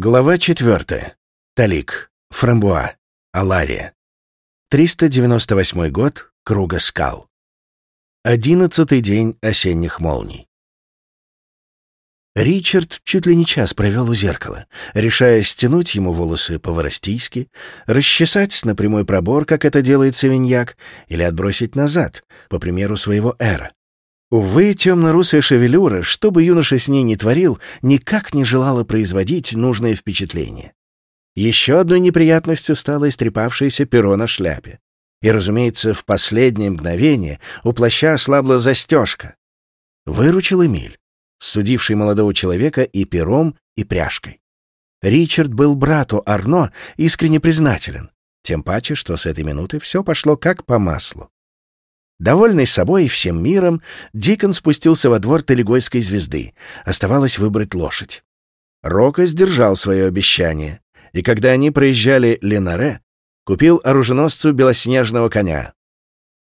Глава четвертая. Талик. Фрамбуа. Алария. 398 год. Круга скал. Одиннадцатый день осенних молний. Ричард чуть ли не час провел у зеркала, решая стянуть ему волосы по-воростийски, расчесать на прямой пробор, как это делает Савиньяк, или отбросить назад, по примеру своего эра. Увы, темно-русая шевелюра, что бы юноша с ней ни творил, никак не желала производить нужное впечатление. Еще одной неприятностью стало истрепавшееся перо на шляпе. И, разумеется, в последнее мгновение у плаща ослабла застежка. Выручил Эмиль, судивший молодого человека и пером, и пряжкой. Ричард был брату Арно искренне признателен, тем паче, что с этой минуты все пошло как по маслу. Довольный собой и всем миром, Дикон спустился во двор Телегойской звезды. Оставалось выбрать лошадь. Рока сдержал свое обещание, и когда они проезжали Ленаре, купил оруженосцу белоснежного коня.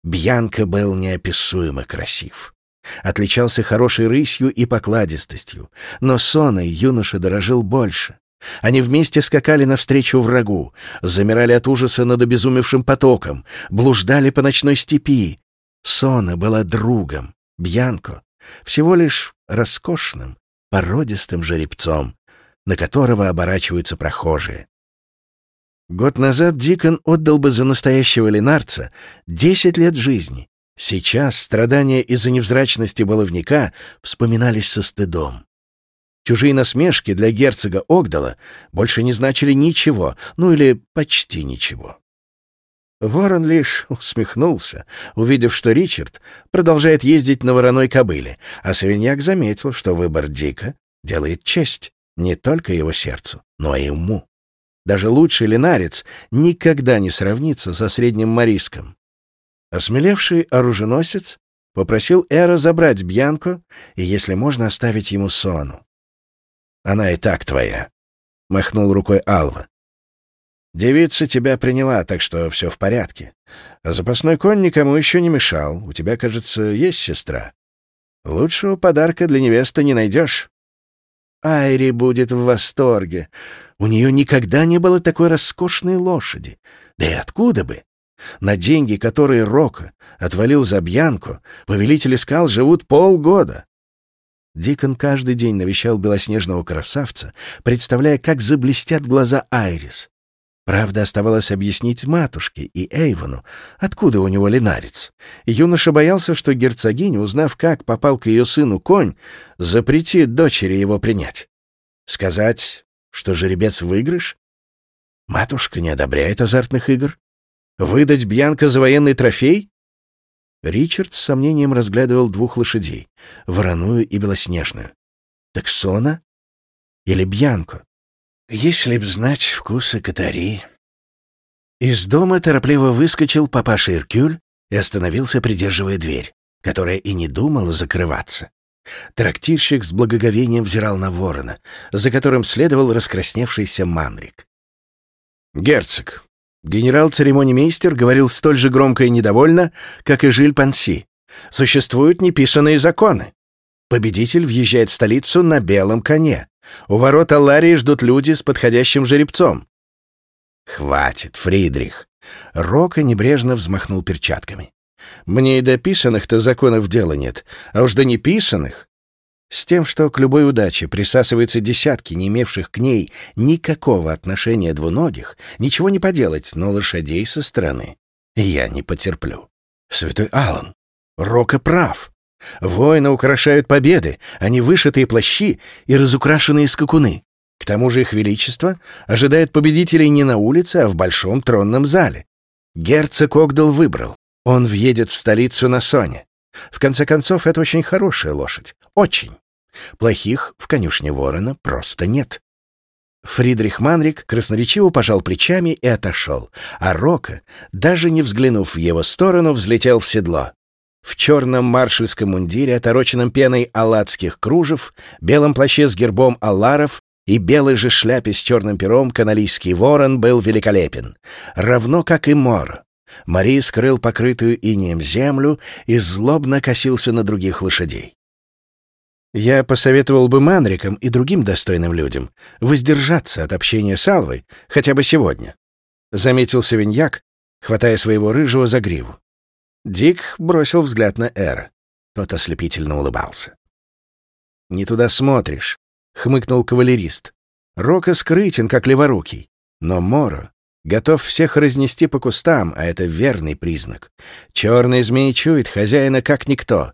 Бьянка был неописуемо красив. Отличался хорошей рысью и покладистостью, но соной юноша дорожил больше. Они вместе скакали навстречу врагу, замирали от ужаса над обезумевшим потоком, блуждали по ночной степи, Сона была другом, Бьянко — всего лишь роскошным, породистым жеребцом, на которого оборачиваются прохожие. Год назад Дикон отдал бы за настоящего линарца десять лет жизни. Сейчас страдания из-за невзрачности баловника вспоминались со стыдом. Чужие насмешки для герцога Огдала больше не значили ничего, ну или почти ничего. Ворон лишь усмехнулся, увидев, что Ричард продолжает ездить на вороной кобыле, а свиньяк заметил, что выбор Дика делает честь не только его сердцу, но и уму. Даже лучший линарец никогда не сравнится со средним мориском. Осмелевший оруженосец попросил Эра забрать Бьянку и, если можно, оставить ему Сону. «Она и так твоя», — махнул рукой Алва. Девица тебя приняла, так что все в порядке. А запасной конь никому еще не мешал. У тебя, кажется, есть сестра. Лучшего подарка для невесты не найдешь. Айри будет в восторге. У нее никогда не было такой роскошной лошади. Да и откуда бы? На деньги, которые Рока отвалил за Бьянку, повелители скал живут полгода. Дикон каждый день навещал белоснежного красавца, представляя, как заблестят глаза Айрис. Правда, оставалось объяснить матушке и Эйвону, откуда у него линарец. Юноша боялся, что герцогиня, узнав, как попал к ее сыну конь, запретит дочери его принять. Сказать, что жеребец выигрыш? Матушка не одобряет азартных игр. Выдать Бьянка за военный трофей? Ричард с сомнением разглядывал двух лошадей, вороную и белоснежную. Таксона или Бьянко? Если б знать вкусы Катари. Из дома торопливо выскочил папаша Иркюль и остановился, придерживая дверь, которая и не думала закрываться. Трактирщик с благоговением взирал на ворона, за которым следовал раскрасневшийся Манрик. «Герцог, генерал-церемонимейстер говорил столь же громко и недовольно, как и Жиль Панси. Существуют неписанные законы. Победитель въезжает в столицу на белом коне. У ворот Алларии ждут люди с подходящим жеребцом. «Хватит, Фридрих!» Рока небрежно взмахнул перчатками. «Мне и до писанных-то законов дела нет, а уж до неписанных...» С тем, что к любой удаче присасываются десятки, не имевших к ней никакого отношения двуногих, ничего не поделать, но лошадей со стороны я не потерплю. Святой Аллан, Рока прав. Воины украшают победы, они вышитые плащи и разукрашенные скакуны. К тому же их величество ожидает победителей не на улице, а в большом тронном зале. Герцог Огдал выбрал. Он въедет в столицу на Соне. В конце концов, это очень хорошая лошадь. Очень. Плохих в конюшне ворона просто нет. Фридрих Манрик красноречиво пожал плечами и отошел, а Рока, даже не взглянув в его сторону, взлетел в седло в черном маршальском мундире, отороченном пеной алладских кружев, белом плаще с гербом алларов и белой же шляпе с черным пером каналийский ворон был великолепен, равно как и мор. Мари скрыл покрытую инеем землю и злобно косился на других лошадей. Я посоветовал бы Манрикам и другим достойным людям воздержаться от общения с Алвой хотя бы сегодня, — заметил Савиньяк, хватая своего рыжего за гриву. Дик бросил взгляд на Эра. Тот ослепительно улыбался. «Не туда смотришь», — хмыкнул кавалерист. «Рока скрытен, как леворукий, но Моро готов всех разнести по кустам, а это верный признак. Черный змей чует хозяина как никто.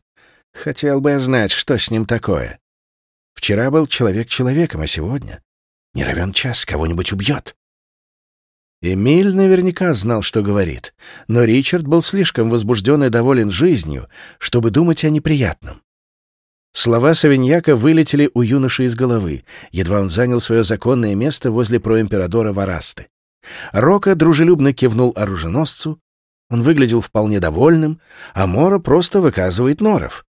Хотел бы я знать, что с ним такое. Вчера был человек человеком, а сегодня не равен час кого-нибудь убьет. Эмиль наверняка знал, что говорит, но Ричард был слишком возбужден и доволен жизнью, чтобы думать о неприятном. Слова Савиньяка вылетели у юноши из головы, едва он занял свое законное место возле проимперадора Варасты. Рока дружелюбно кивнул оруженосцу, он выглядел вполне довольным, а Мора просто выказывает норов.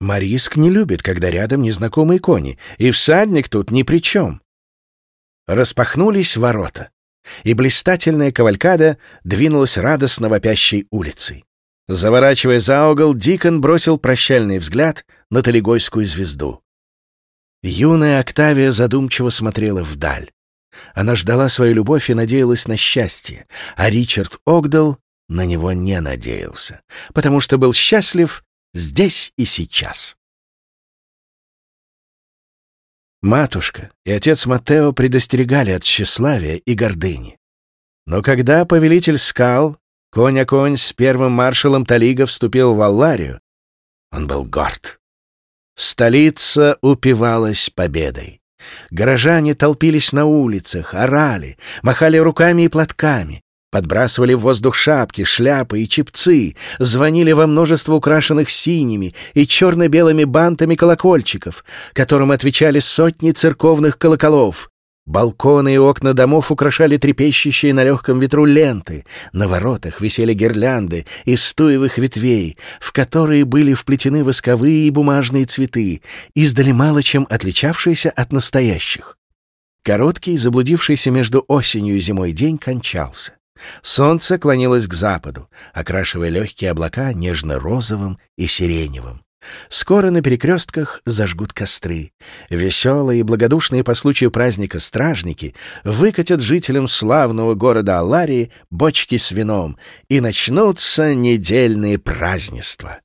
Мариск не любит, когда рядом незнакомые кони, и всадник тут ни при чем. Распахнулись ворота, и блистательная кавалькада двинулась радостно вопящей улицей. Заворачивая за угол, Дикон бросил прощальный взгляд на Талигойскую звезду. Юная Октавия задумчиво смотрела вдаль. Она ждала свою любовь и надеялась на счастье, а Ричард Огдал на него не надеялся, потому что был счастлив здесь и сейчас. Матушка и отец Матео предостерегали от тщеславия и гордыни. Но когда повелитель скал, конь-конь с первым маршалом Талига вступил в Алларию, он был горд. Столица упивалась победой. Горожане толпились на улицах, орали, махали руками и платками, Подбрасывали в воздух шапки, шляпы и чепцы, звонили во множество украшенных синими и черно-белыми бантами колокольчиков, которым отвечали сотни церковных колоколов. Балконы и окна домов украшали трепещущие на легком ветру ленты, на воротах висели гирлянды из стуевых ветвей, в которые были вплетены восковые и бумажные цветы, издали мало чем отличавшиеся от настоящих. Короткий, заблудившийся между осенью и зимой день кончался. Солнце клонилось к западу, окрашивая легкие облака нежно-розовым и сиреневым. Скоро на перекрестках зажгут костры. Веселые и благодушные по случаю праздника стражники выкатят жителям славного города Аларии бочки с вином, и начнутся недельные празднества.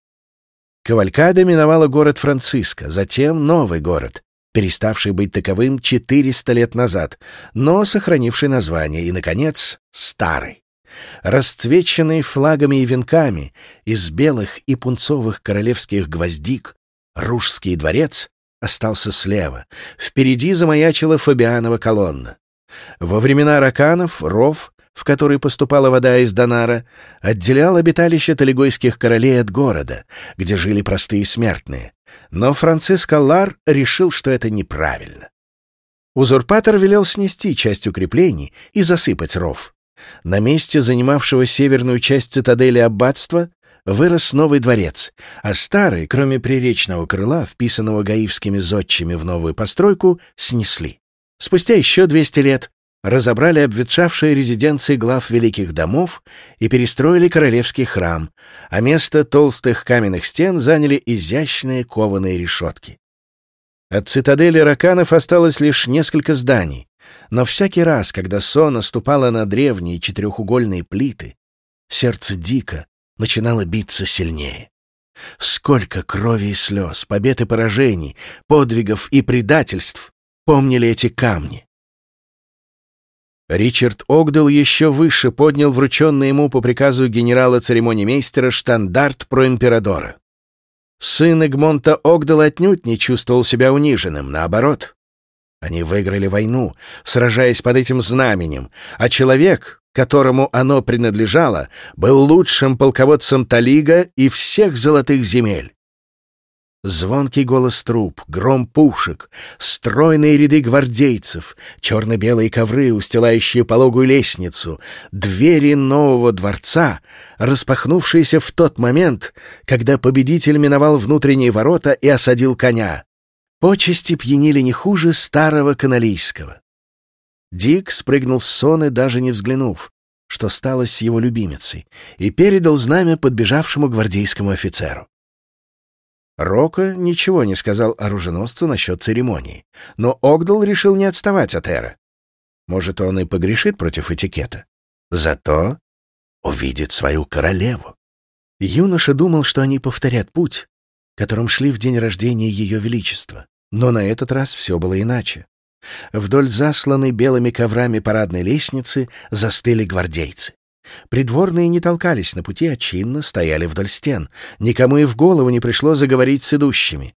Кавалькада миновала город Франциско, затем новый город, переставший быть таковым 400 лет назад, но сохранивший название, и, наконец, старый. Расцвеченный флагами и венками из белых и пунцовых королевских гвоздик, Ружский дворец остался слева, впереди замаячила Фабианова колонна. Во времена раканов ров в который поступала вода из Донара, отделял обиталище талигойских королей от города, где жили простые смертные. Но Франциско Лар решил, что это неправильно. Узурпатор велел снести часть укреплений и засыпать ров. На месте занимавшего северную часть цитадели аббатства вырос новый дворец, а старый, кроме приречного крыла, вписанного гаивскими зодчими в новую постройку, снесли. Спустя еще 200 лет разобрали обветшавшие резиденции глав великих домов и перестроили королевский храм, а место толстых каменных стен заняли изящные кованые решетки. От цитадели раканов осталось лишь несколько зданий, но всякий раз, когда сон наступала на древние четырехугольные плиты, сердце дико начинало биться сильнее. Сколько крови и слез, побед и поражений, подвигов и предательств помнили эти камни. Ричард Огдал еще выше поднял врученный ему по приказу генерала-церемонимейстера штандарт про имперадора. Сын Эгмонта Огдала отнюдь не чувствовал себя униженным, наоборот. Они выиграли войну, сражаясь под этим знаменем, а человек, которому оно принадлежало, был лучшим полководцем Талига и всех золотых земель. Звонкий голос труп, гром пушек, стройные ряды гвардейцев, черно-белые ковры, устилающие пологую лестницу, двери нового дворца, распахнувшиеся в тот момент, когда победитель миновал внутренние ворота и осадил коня. Почести пьянили не хуже старого каналийского. Дик спрыгнул с соны, даже не взглянув, что стало с его любимицей, и передал знамя подбежавшему гвардейскому офицеру. Рока ничего не сказал оруженосцу насчет церемонии, но Огдал решил не отставать от Эра. Может, он и погрешит против этикета. Зато увидит свою королеву. Юноша думал, что они повторят путь, которым шли в день рождения Ее Величества. Но на этот раз все было иначе. Вдоль засланной белыми коврами парадной лестницы застыли гвардейцы. Придворные не толкались на пути, а чинно стояли вдоль стен. Никому и в голову не пришло заговорить с идущими.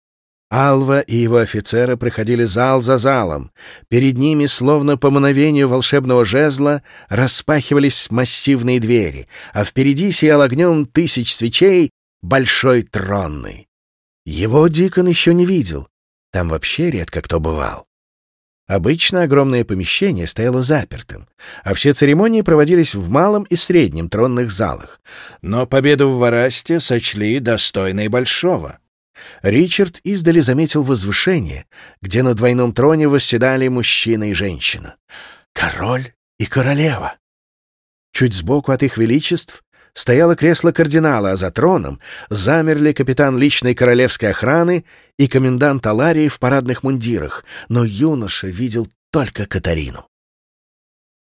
Алва и его офицеры проходили зал за залом. Перед ними, словно по мановению волшебного жезла, распахивались массивные двери, а впереди сиял огнем тысяч свечей большой тронный. Его Дикон еще не видел. Там вообще редко кто бывал. Обычно огромное помещение стояло запертым, а все церемонии проводились в малом и среднем тронных залах. Но победу в Варасте сочли достойной большого. Ричард издали заметил возвышение, где на двойном троне восседали мужчина и женщина. Король и королева. Чуть сбоку от их величеств стояло кресло кардинала, а за троном замерли капитан личной королевской охраны и комендант Аларии в парадных мундирах, но юноша видел только Катарину.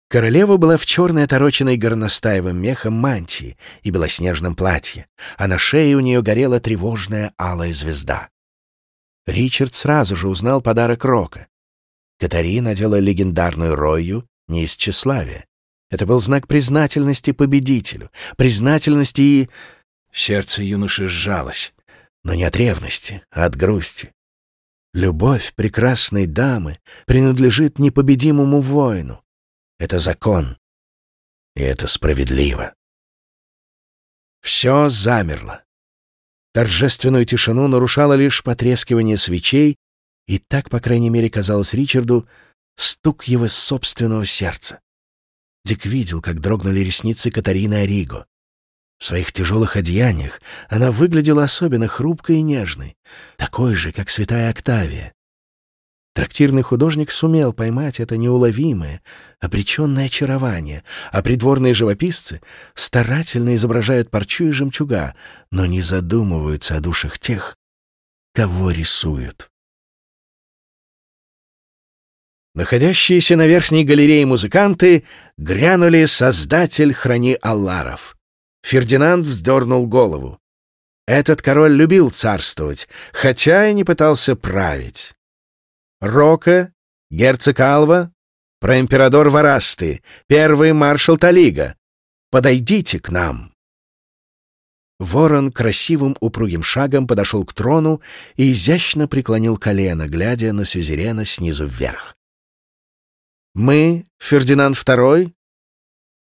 Королева была в черной отороченной горностаевым мехом мантии и белоснежном платье, а на шее у нее горела тревожная алая звезда. Ричард сразу же узнал подарок Рока. Катарина надела легендарную рою не из тщеславия. Это был знак признательности победителю, признательности и... Сердце юноши сжалось, но не от ревности, а от грусти. Любовь прекрасной дамы принадлежит непобедимому воину. Это закон, и это справедливо. Все замерло. Торжественную тишину нарушало лишь потрескивание свечей, и так, по крайней мере, казалось Ричарду, стук его собственного сердца. Дик видел, как дрогнули ресницы Катарины Ориго. В своих тяжелых одеяниях она выглядела особенно хрупкой и нежной, такой же, как святая Октавия. Трактирный художник сумел поймать это неуловимое, обреченное очарование, а придворные живописцы старательно изображают парчу и жемчуга, но не задумываются о душах тех, кого рисуют. Находящиеся на верхней галерее музыканты грянули «Создатель, храни Алларов». Фердинанд вздернул голову. Этот король любил царствовать, хотя и не пытался править. Рока, герцог Алва, проимперадор Варасты, первый маршал Талига. Подойдите к нам. Ворон красивым упругим шагом подошел к трону и изящно преклонил колено, глядя на сюзерена снизу вверх. Мы, Фердинанд II,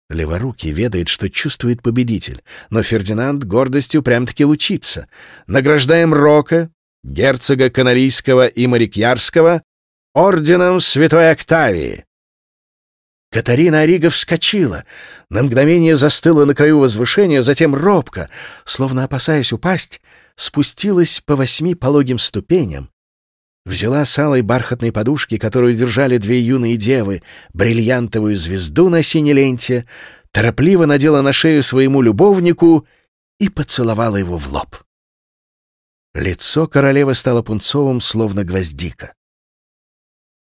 Леворукий ведает, что чувствует победитель, но Фердинанд гордостью прям-таки лучится. Награждаем Рока, герцога Канарийского и Марикьярского, орденом Святой Октавии. Катарина Орига вскочила, на мгновение застыла на краю возвышения, затем робко, словно опасаясь упасть, спустилась по восьми пологим ступеням, взяла с алой бархатной подушки, которую держали две юные девы, бриллиантовую звезду на синей ленте, торопливо надела на шею своему любовнику и поцеловала его в лоб. Лицо королевы стало пунцовым, словно гвоздика.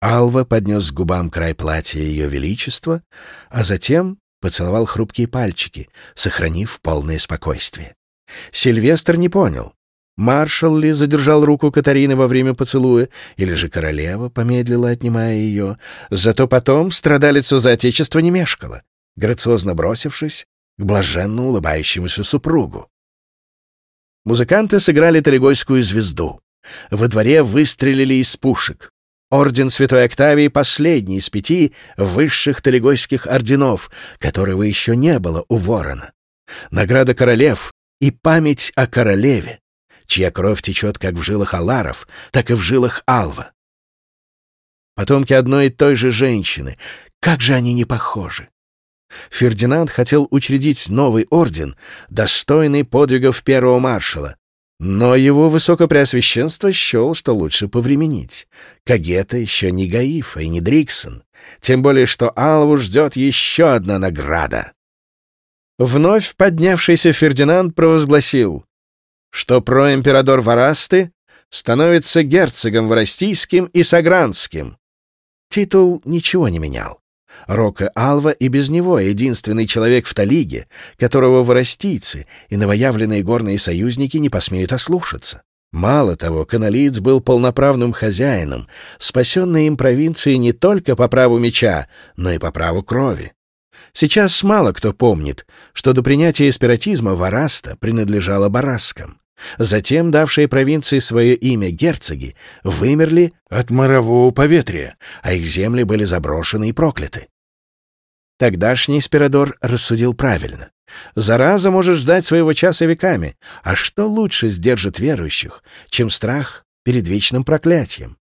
Алва поднес к губам край платья Ее Величества, а затем поцеловал хрупкие пальчики, сохранив полное спокойствие. Сильвестр не понял, Маршал ли задержал руку Катарины во время поцелуя, или же королева помедлила, отнимая ее. Зато потом страдалица за отечество не мешкала, грациозно бросившись к блаженно улыбающемуся супругу. Музыканты сыграли талигойскую звезду. Во дворе выстрелили из пушек. Орден Святой Октавии — последний из пяти высших талигойских орденов, которого еще не было у ворона. Награда королев и память о королеве чья кровь течет как в жилах Аларов, так и в жилах Алва. Потомки одной и той же женщины. Как же они не похожи! Фердинанд хотел учредить новый орден, достойный подвигов первого маршала, но его высокопреосвященство счел, что лучше повременить. Кагета еще не Гаифа и не Дриксон, тем более что Алву ждет еще одна награда. Вновь поднявшийся Фердинанд провозгласил что проимперадор Варасты становится герцогом Воростийским и Сагранским. Титул ничего не менял. Рока Алва и без него единственный человек в Талиге, которого воростийцы и новоявленные горные союзники не посмеют ослушаться. Мало того, каналиец был полноправным хозяином, спасенной им провинции не только по праву меча, но и по праву крови. Сейчас мало кто помнит, что до принятия эспиратизма Вараста принадлежала Бараскам. Затем давшие провинции свое имя герцоги вымерли от морового поветрия, а их земли были заброшены и прокляты. Тогдашний Спирадор рассудил правильно. Зараза может ждать своего часа веками, а что лучше сдержит верующих, чем страх перед вечным проклятием?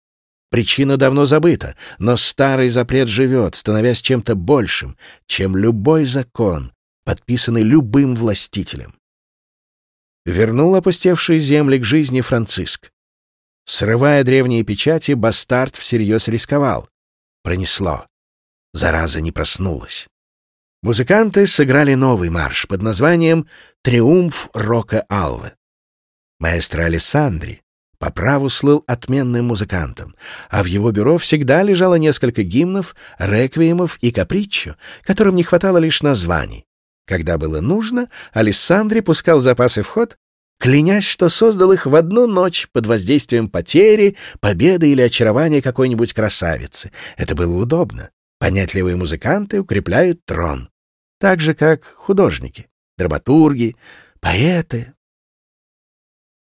Причина давно забыта, но старый запрет живет, становясь чем-то большим, чем любой закон, подписанный любым властителем. Вернул опустевшие земли к жизни Франциск. Срывая древние печати, бастард всерьез рисковал. Пронесло. Зараза не проснулась. Музыканты сыграли новый марш под названием «Триумф Рока Алвы». Маэстро Алессандри по праву слыл отменным музыкантом, а в его бюро всегда лежало несколько гимнов, реквиемов и каприччо, которым не хватало лишь названий. Когда было нужно, Алессандри пускал запасы в ход, клянясь, что создал их в одну ночь под воздействием потери, победы или очарования какой-нибудь красавицы. Это было удобно. Понятливые музыканты укрепляют трон, так же, как художники, драматурги, поэты.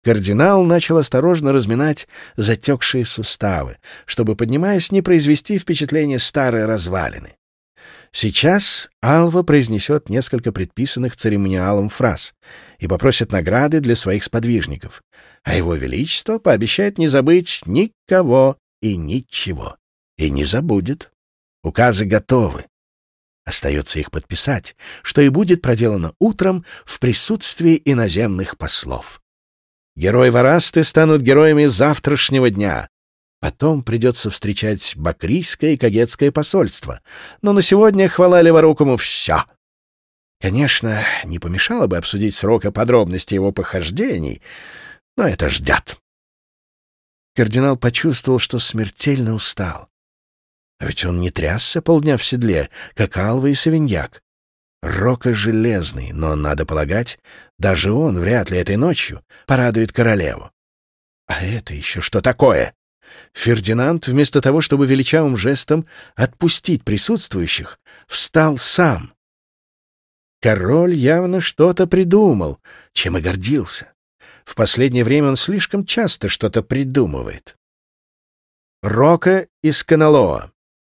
Кардинал начал осторожно разминать затекшие суставы, чтобы, поднимаясь, не произвести впечатление старой развалины. Сейчас Алва произнесет несколько предписанных церемониалом фраз и попросит награды для своих сподвижников, а его величество пообещает не забыть никого и ничего. И не забудет. Указы готовы. Остается их подписать, что и будет проделано утром в присутствии иноземных послов. Герои Варасты станут героями завтрашнего дня. Потом придется встречать Бакрийское и Кагетское посольство. Но на сегодня, хвала Леворукому, все. Конечно, не помешало бы обсудить срока подробности его похождений, но это ждет. Кардинал почувствовал, что смертельно устал. А ведь он не трясся полдня в седле, как Алва и Савиньяк. Рока железный, но, надо полагать, даже он вряд ли этой ночью порадует королеву. А это еще что такое? Фердинанд, вместо того, чтобы величавым жестом отпустить присутствующих, встал сам. Король явно что-то придумал, чем и гордился. В последнее время он слишком часто что-то придумывает. Рока из Каналоа.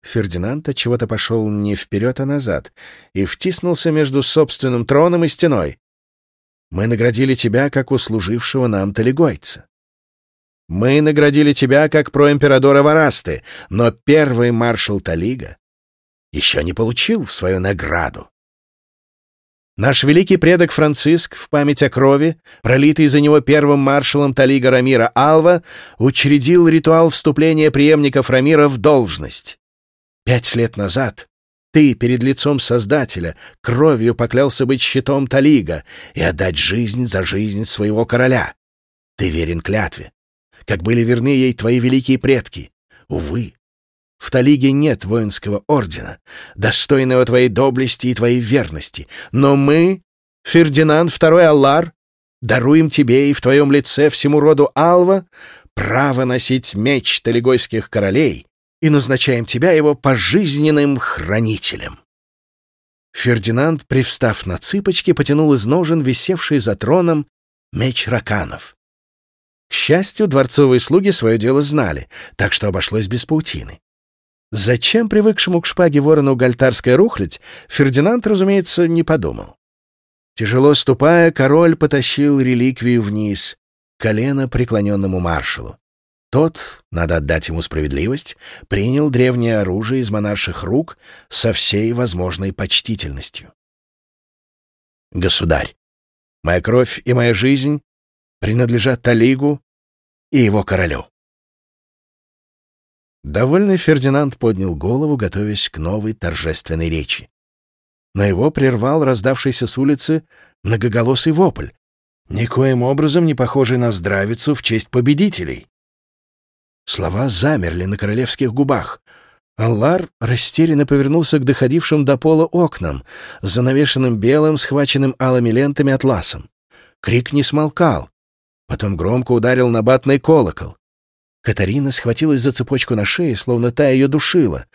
Фердинанд чего-то пошел не вперед, а назад и втиснулся между собственным троном и стеной. «Мы наградили тебя, как услужившего нам талигойца. Мы наградили тебя, как проимперадора Варасты, но первый маршал Талига еще не получил свою награду. Наш великий предок Франциск в память о крови, пролитой за него первым маршалом Талига Рамира Алва, учредил ритуал вступления преемников Рамира в должность. Пять лет назад ты перед лицом Создателя кровью поклялся быть щитом Талига и отдать жизнь за жизнь своего короля. Ты верен клятве, как были верны ей твои великие предки. Увы, в Талиге нет воинского ордена, достойного твоей доблести и твоей верности, но мы, Фердинанд II Аллар, даруем тебе и в твоем лице всему роду Алва право носить меч талигойских королей и назначаем тебя его пожизненным хранителем». Фердинанд, привстав на цыпочки, потянул из ножен висевший за троном меч раканов. К счастью, дворцовые слуги свое дело знали, так что обошлось без паутины. Зачем привыкшему к шпаге ворону гальтарская рухлядь, Фердинанд, разумеется, не подумал. Тяжело ступая, король потащил реликвию вниз, колено преклоненному маршалу. Тот, надо отдать ему справедливость, принял древнее оружие из монарших рук со всей возможной почтительностью. «Государь, моя кровь и моя жизнь принадлежат Талигу и его королю». Довольный Фердинанд поднял голову, готовясь к новой торжественной речи. Но его прервал раздавшийся с улицы многоголосый вопль. никоим образом не похожий на здравицу в честь победителей. Слова замерли на королевских губах. Аллар растерянно повернулся к доходившим до пола окнам, занавешенным белым, схваченным алыми лентами атласом. Крик не смолкал. Потом громко ударил на батный колокол. Катарина схватилась за цепочку на шее, словно та ее душила.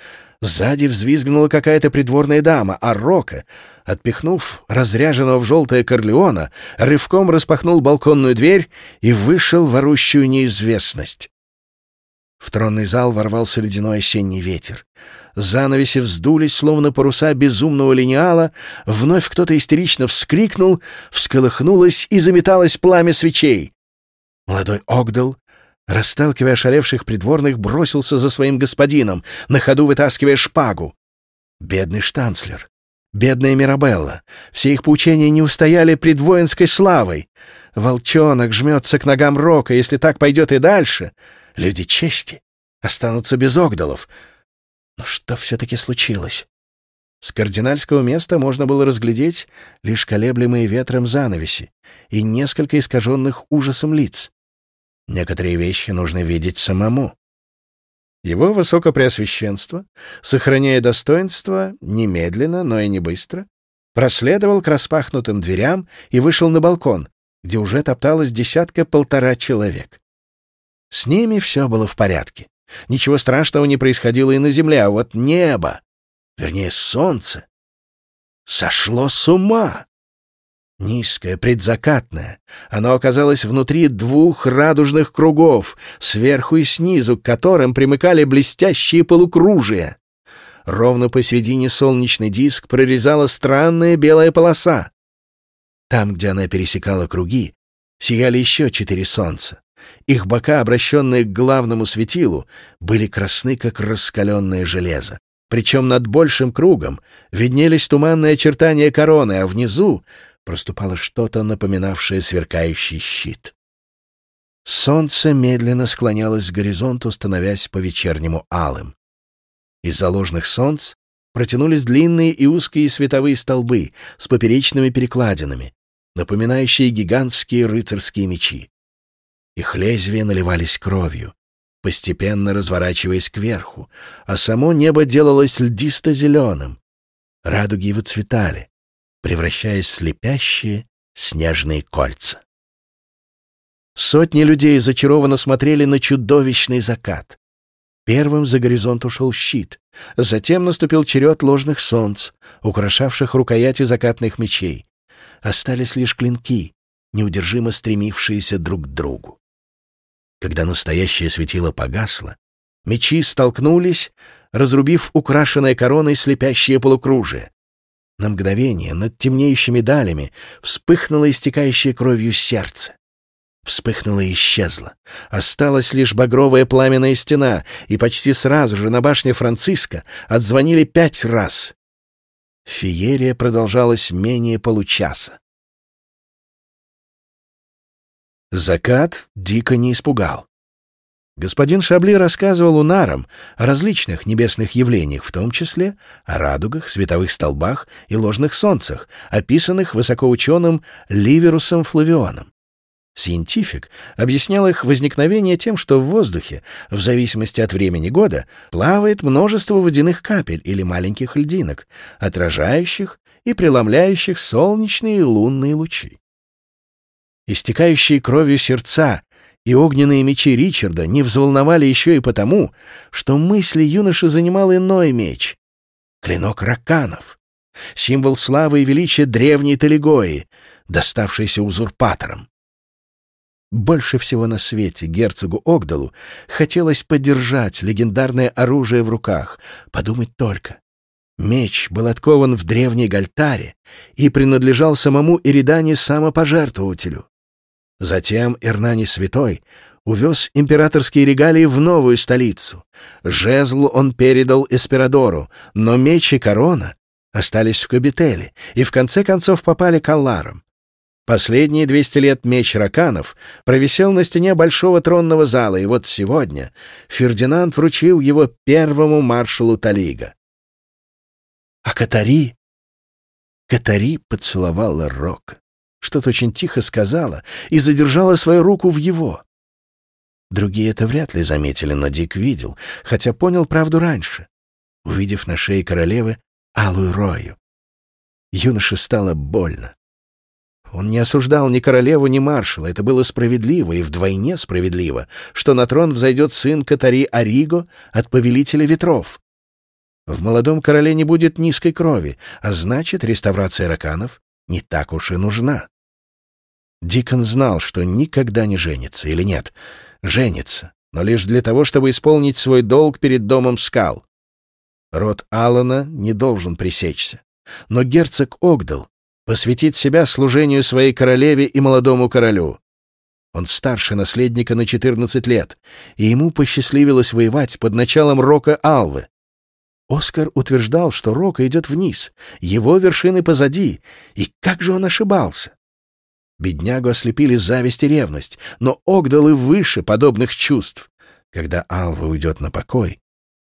Сзади взвизгнула какая-то придворная дама, а Рока, отпихнув разряженного в желтое Корлеона, рывком распахнул балконную дверь и вышел в орущую неизвестность. В тронный зал ворвался ледяной осенний ветер. Занавеси вздулись, словно паруса безумного линеала. Вновь кто-то истерично вскрикнул, всколыхнулось и заметалось пламя свечей. Молодой Огдал, расталкивая шалевших придворных, бросился за своим господином, на ходу вытаскивая шпагу. Бедный штанцлер, бедная Мирабелла, все их поучения не устояли пред воинской славой. Волчонок жмется к ногам Рока, если так пойдет и дальше — люди чести останутся без Огдалов. Но что все-таки случилось? С кардинальского места можно было разглядеть лишь колеблемые ветром занавеси и несколько искаженных ужасом лиц. Некоторые вещи нужно видеть самому. Его высокопреосвященство, сохраняя достоинство, немедленно, но и не быстро, проследовал к распахнутым дверям и вышел на балкон, где уже топталось десятка-полтора человек. С ними все было в порядке. Ничего страшного не происходило и на земле, а вот небо, вернее, солнце, сошло с ума. Низкое, предзакатное, оно оказалось внутри двух радужных кругов, сверху и снизу, к которым примыкали блестящие полукружия. Ровно посередине солнечный диск прорезала странная белая полоса. Там, где она пересекала круги, сияли еще четыре солнца. Их бока, обращенные к главному светилу, были красны, как раскаленное железо. Причем над большим кругом виднелись туманные очертания короны, а внизу проступало что-то, напоминавшее сверкающий щит. Солнце медленно склонялось к горизонту, становясь по-вечернему алым. Из заложных солнц протянулись длинные и узкие световые столбы с поперечными перекладинами, напоминающие гигантские рыцарские мечи. Их лезвия наливались кровью, постепенно разворачиваясь кверху, а само небо делалось льдисто-зеленым. Радуги выцветали, превращаясь в слепящие снежные кольца. Сотни людей зачарованно смотрели на чудовищный закат. Первым за горизонт ушел щит, затем наступил черед ложных солнц, украшавших рукояти закатных мечей. Остались лишь клинки, неудержимо стремившиеся друг к другу. Когда настоящее светило погасло, мечи столкнулись, разрубив украшенное короной слепящее полукружие. На мгновение над темнеющими далями вспыхнуло истекающее кровью сердце. Вспыхнуло и исчезло. Осталась лишь багровая пламенная стена, и почти сразу же на башне Франциска отзвонили пять раз. Феерия продолжалась менее получаса. Закат дико не испугал. Господин Шабли рассказывал унарам о различных небесных явлениях, в том числе о радугах, световых столбах и ложных солнцах, описанных высокоученым Ливерусом Флавионом. Сиентифик объяснял их возникновение тем, что в воздухе, в зависимости от времени года, плавает множество водяных капель или маленьких льдинок, отражающих и преломляющих солнечные и лунные лучи. Истекающие кровью сердца и огненные мечи Ричарда не взволновали еще и потому, что мысли юноши занимал иной меч — клинок раканов, символ славы и величия древней Талигои, доставшийся узурпаторам. Больше всего на свете герцогу Огдалу хотелось подержать легендарное оружие в руках, подумать только. Меч был откован в древней Гальтаре и принадлежал самому Иридане самопожертвователю. Затем Ирнани Святой увез императорские регалии в новую столицу. Жезл он передал Эспирадору, но меч и корона остались в Кабителе и в конце концов попали к Алларам. Последние 200 лет меч Раканов провисел на стене большого тронного зала, и вот сегодня Фердинанд вручил его первому маршалу Талига. А Катари... Катари поцеловала Рока. Что-то очень тихо сказала и задержала свою руку в его. Другие это вряд ли заметили, но Дик видел, хотя понял правду раньше, увидев на шее королевы алую рою. Юноше стало больно. Он не осуждал ни королеву, ни маршала. Это было справедливо и вдвойне справедливо, что на трон взойдет сын Катари Ариго от повелителя ветров. В молодом короле не будет низкой крови, а значит, реставрация раканов не так уж и нужна. Дикон знал, что никогда не женится, или нет, женится, но лишь для того, чтобы исполнить свой долг перед домом скал. Род Алана не должен пресечься. Но герцог Огдал посвятит себя служению своей королеве и молодому королю. Он старше наследника на 14 лет, и ему посчастливилось воевать под началом Рока Алвы. Оскар утверждал, что Рока идет вниз, его вершины позади, и как же он ошибался? Беднягу ослепили зависть и ревность, но Огдал и выше подобных чувств. Когда Алва уйдет на покой,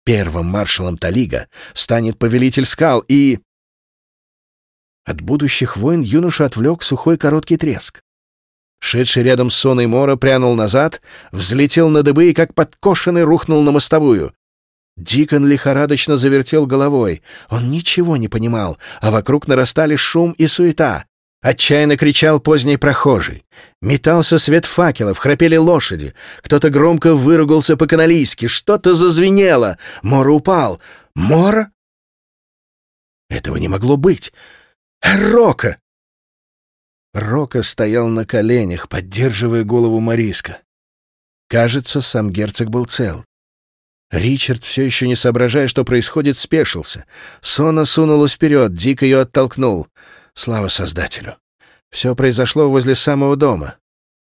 первым маршалом Талига станет повелитель скал и... От будущих войн юношу отвлек сухой короткий треск. Шедший рядом с Соной Мора прянул назад, взлетел на дыбы и, как подкошенный, рухнул на мостовую. Дикон лихорадочно завертел головой. Он ничего не понимал, а вокруг нарастали шум и суета. Отчаянно кричал поздний прохожий. Метался свет факелов, храпели лошади. Кто-то громко выругался по-каналийски. Что-то зазвенело. Мора упал. Мора? Этого не могло быть. Рока!» Рока стоял на коленях, поддерживая голову Мариска. Кажется, сам герцог был цел. Ричард, все еще не соображая, что происходит, спешился. Сона сунулась вперед, Дик ее оттолкнул. Слава Создателю. Все произошло возле самого дома.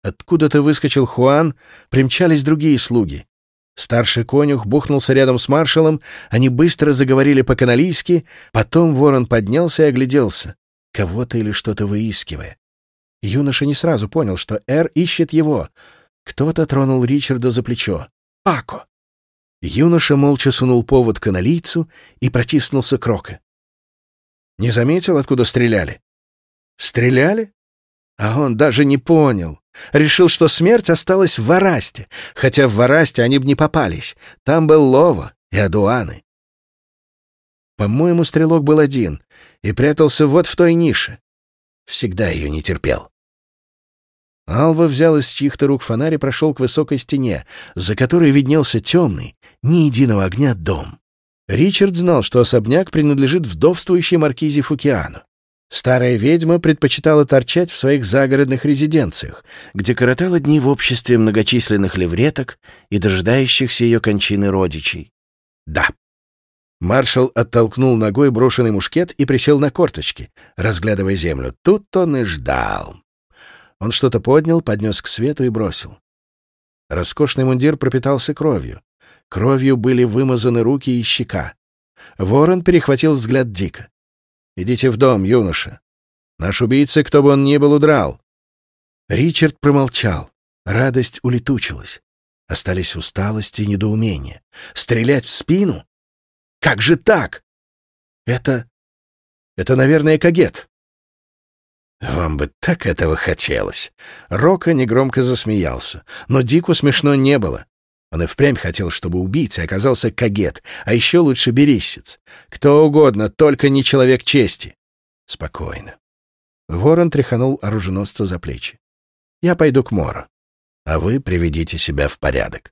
Откуда-то выскочил Хуан, примчались другие слуги. Старший конюх бухнулся рядом с маршалом, они быстро заговорили по-каналийски, потом ворон поднялся и огляделся, кого-то или что-то выискивая. Юноша не сразу понял, что Эр ищет его. Кто-то тронул Ричарда за плечо. «Пако!» Юноша молча сунул повод каналийцу и протиснулся к Рока. Не заметил, откуда стреляли? Стреляли? А он даже не понял. Решил, что смерть осталась в Варасте, хотя в Варасте они бы не попались. Там был Лова и Адуаны. По-моему, стрелок был один и прятался вот в той нише. Всегда ее не терпел. Алва взял из чьих-то рук фонарь и прошел к высокой стене, за которой виднелся темный, ни единого огня дом. Ричард знал, что особняк принадлежит вдовствующей маркизе Фукиану. Старая ведьма предпочитала торчать в своих загородных резиденциях, где коротала дни в обществе многочисленных левреток и дожидающихся ее кончины родичей. Да. Маршал оттолкнул ногой брошенный мушкет и присел на корточки, разглядывая землю. Тут он и ждал. Он что-то поднял, поднес к свету и бросил. Роскошный мундир пропитался кровью. Кровью были вымазаны руки и щека. Ворон перехватил взгляд Дика. «Идите в дом, юноша. Наш убийца, кто бы он ни был, удрал». Ричард промолчал. Радость улетучилась. Остались усталость и недоумение. Стрелять в спину? Как же так? Это... это, наверное, Кагет. Вам бы так этого хотелось. Рока негромко засмеялся, но Дику смешно не было. Он и впрямь хотел, чтобы убийцей оказался Кагет, а еще лучше Берисец. Кто угодно, только не человек чести. Спокойно. Ворон тряханул оруженосца за плечи. Я пойду к Мору, а вы приведите себя в порядок.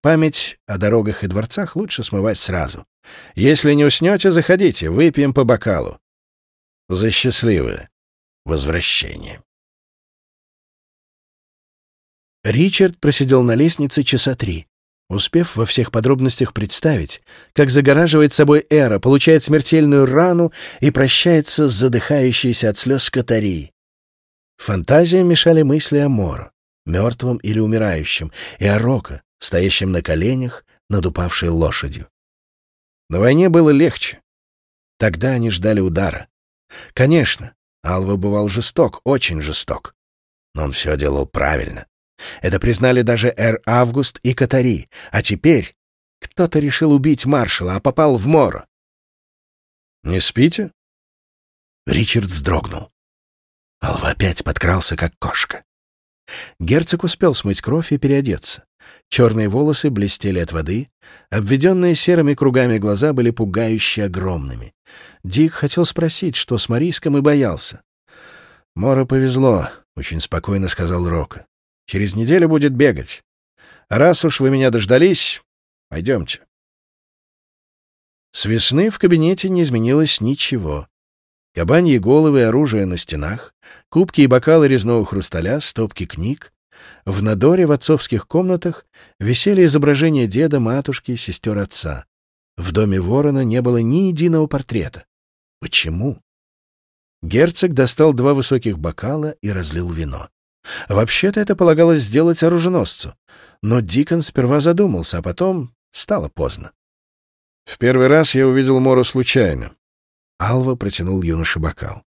Память о дорогах и дворцах лучше смывать сразу. Если не уснете, заходите, выпьем по бокалу. За счастливое возвращение. Ричард просидел на лестнице часа три, успев во всех подробностях представить, как загораживает собой Эра, получает смертельную рану и прощается с задыхающейся от слез Катари. Фантазиям мешали мысли о Моро, мертвом или умирающем, и о Рока, стоящем на коленях над упавшей лошадью. На войне было легче. Тогда они ждали удара. Конечно, Алва бывал жесток, очень жесток. Но он все делал правильно. Это признали даже Эр Август и Катари. А теперь кто-то решил убить маршала, а попал в мор. «Не спите?» Ричард вздрогнул. Алва опять подкрался, как кошка. Герцог успел смыть кровь и переодеться. Черные волосы блестели от воды, обведенные серыми кругами глаза были пугающе огромными. Дик хотел спросить, что с Марийском, и боялся. «Мора повезло», — очень спокойно сказал Рока. «Через неделю будет бегать. раз уж вы меня дождались, пойдемте». С весны в кабинете не изменилось ничего. Кабаньи головы оружие на стенах, кубки и бокалы резного хрусталя, стопки книг. В надоре в отцовских комнатах висели изображения деда, матушки, сестер отца. В доме ворона не было ни единого портрета. Почему? Герцог достал два высоких бокала и разлил вино. Вообще-то это полагалось сделать оруженосцу, но Дикон сперва задумался, а потом стало поздно. В первый раз я увидел Мору случайно. Алва протянул юноше бокал.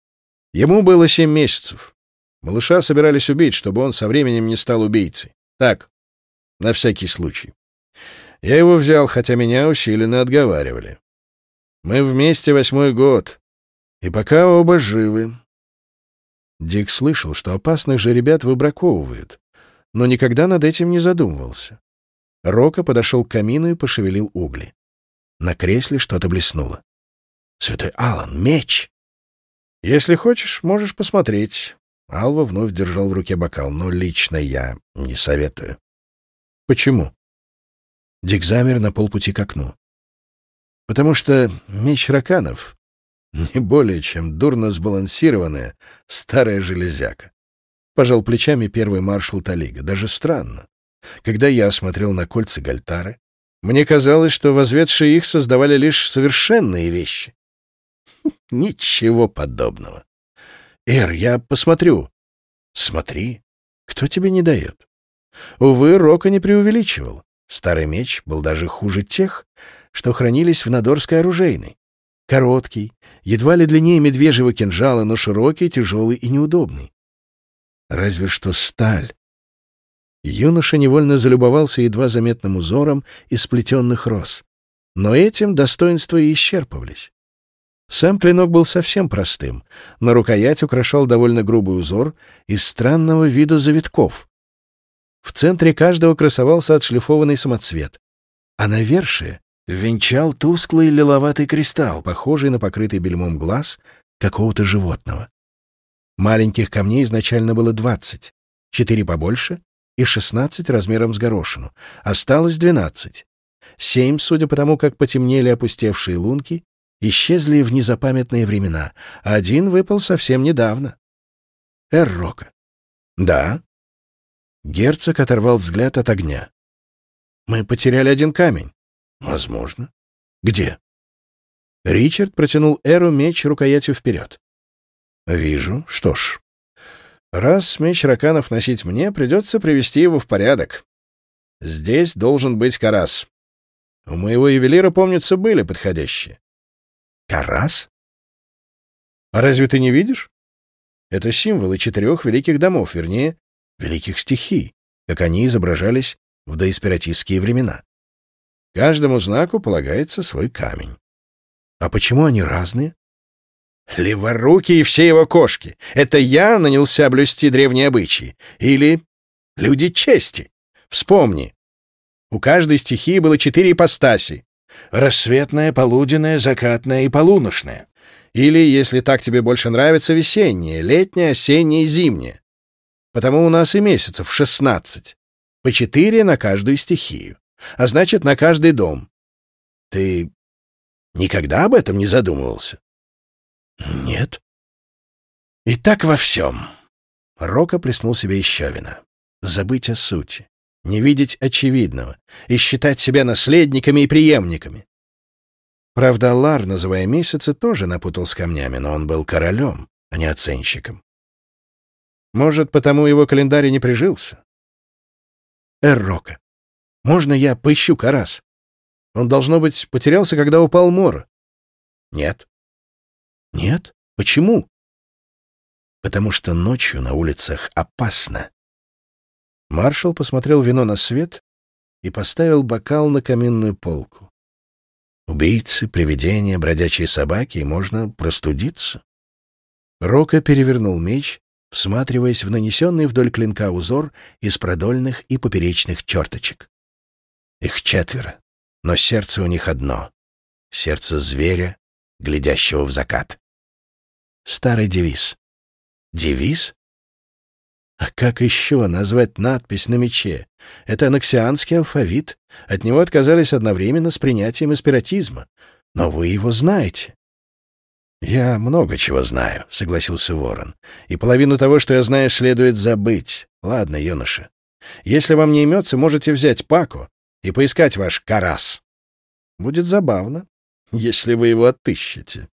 Ему было семь месяцев. Малыша собирались убить, чтобы он со временем не стал убийцей. Так, на всякий случай. Я его взял, хотя меня усиленно отговаривали. Мы вместе восьмой год, и пока оба живы. Дик слышал, что опасных же ребят выбраковывают, но никогда над этим не задумывался. Рока подошел к камину и пошевелил угли. На кресле что-то блеснуло. «Святой Алан, меч!» «Если хочешь, можешь посмотреть». Алва вновь держал в руке бокал, но лично я не советую. «Почему?» Дик замер на полпути к окну. «Потому что меч раканов не более чем дурно сбалансированная старая железяка. Пожал плечами первый маршал Талига. Даже странно. Когда я смотрел на кольца Гальтары, мне казалось, что возведшие их создавали лишь совершенные вещи. Ничего подобного. Эр, я посмотрю. Смотри. Кто тебе не дает? Увы, Рока не преувеличивал. Старый меч был даже хуже тех, что хранились в Надорской оружейной. Короткий, едва ли длиннее медвежьего кинжала, но широкий, тяжелый и неудобный. Разве что сталь. Юноша невольно залюбовался едва заметным узором из сплетенных роз. Но этим достоинства и исчерпывались. Сам клинок был совсем простым. На рукоять украшал довольно грубый узор из странного вида завитков. В центре каждого красовался отшлифованный самоцвет, а на вершие венчал тусклый лиловатый кристалл, похожий на покрытый бельмом глаз какого-то животного. Маленьких камней изначально было двадцать, четыре побольше и шестнадцать размером с горошину. Осталось двенадцать. Семь, судя по тому, как потемнели опустевшие лунки, исчезли в незапамятные времена, один выпал совсем недавно. Эр-Рока. Да. Герцог оторвал взгляд от огня. Мы потеряли один камень. Возможно. Где? Ричард протянул Эру меч рукоятью вперед. Вижу. Что ж, раз меч раканов носить мне, придется привести его в порядок. Здесь должен быть карас. У моего ювелира, помнится, были подходящие. Карас? А разве ты не видишь? Это символы четырех великих домов, вернее, великих стихий, как они изображались в доэспиратистские времена. Каждому знаку полагается свой камень. А почему они разные? Леворукий и все его кошки. Это я нанялся блюсти древние обычаи. Или люди чести. Вспомни. У каждой стихии было четыре ипостаси. Рассветная, полуденная, закатная и полуношная. Или, если так тебе больше нравится, весенняя, летняя, осенняя и зимняя. Потому у нас и месяцев шестнадцать. По четыре на каждую стихию. А значит, на каждый дом. Ты никогда об этом не задумывался? Нет. И так во всем. Рока плеснул себе еще вина. Забыть о сути не видеть очевидного и считать себя наследниками и преемниками. Правда, Лар, называя месяцы, тоже напутал с камнями, но он был королем, а не оценщиком. Может, потому его календарь не прижился? Эррока, можно я поищу Карас? Он, должно быть, потерялся, когда упал Мор. Нет. Нет? Почему? Потому что ночью на улицах опасно. Маршал посмотрел вино на свет и поставил бокал на каминную полку. Убийцы, привидения, бродячие собаки, можно простудиться. Рока перевернул меч всматриваясь в нанесенный вдоль клинка узор из продольных и поперечных черточек. Их четверо, но сердце у них одно — сердце зверя, глядящего в закат. Старый девиз. Девиз? А как еще назвать надпись на мече? Это анаксианский алфавит. От него отказались одновременно с принятием эспиратизма. Но вы его знаете. «Я много чего знаю», — согласился Ворон. «И половину того, что я знаю, следует забыть. Ладно, юноша. Если вам не имется, можете взять Паку и поискать ваш карас. Будет забавно, если вы его отыщете».